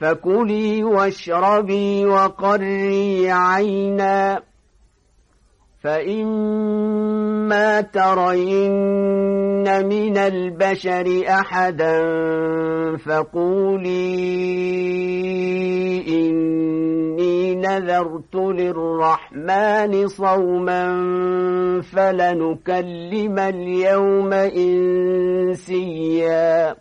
فكلي واشربي وقري عينا. فإما ترين من البشر أحدا فقولي إني نذرت للرحمن صوما فلنكلم اليوم إنسيا.